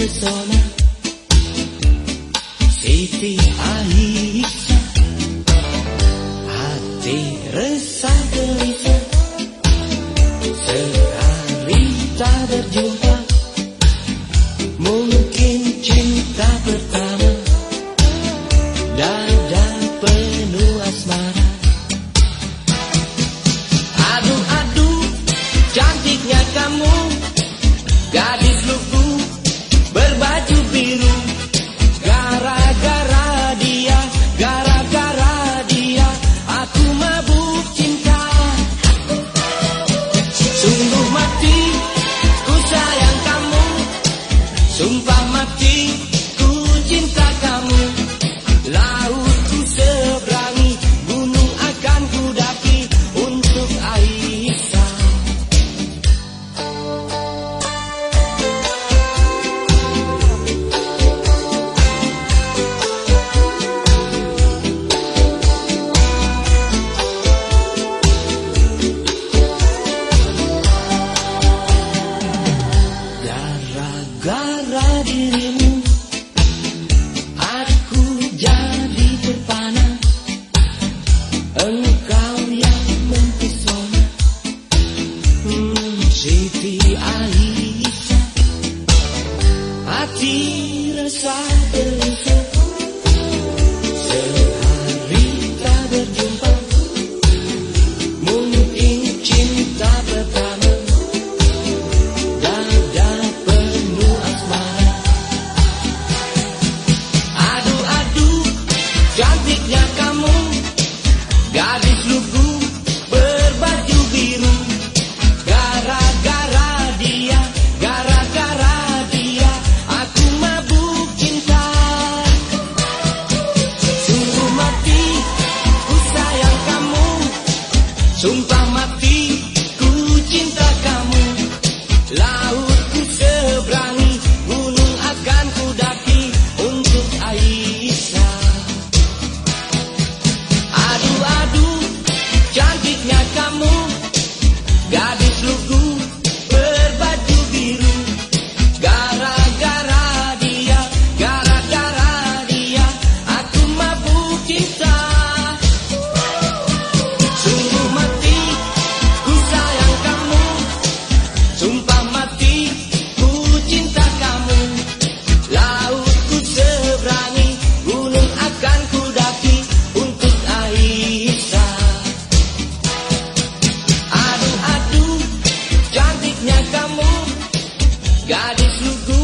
sempre sola Siete ahissa Tumba Gara-gara dirimu Aku jadi terpana Engkau yang mempesona hmm, Siti Aisyah Hati resah. Sumpah mati ku cinta kamu. Laut ku seberangi Gunung akan ku daki Untuk Aisyah. Aduh-aduh Cantiknya kamu. Gadis God is no good.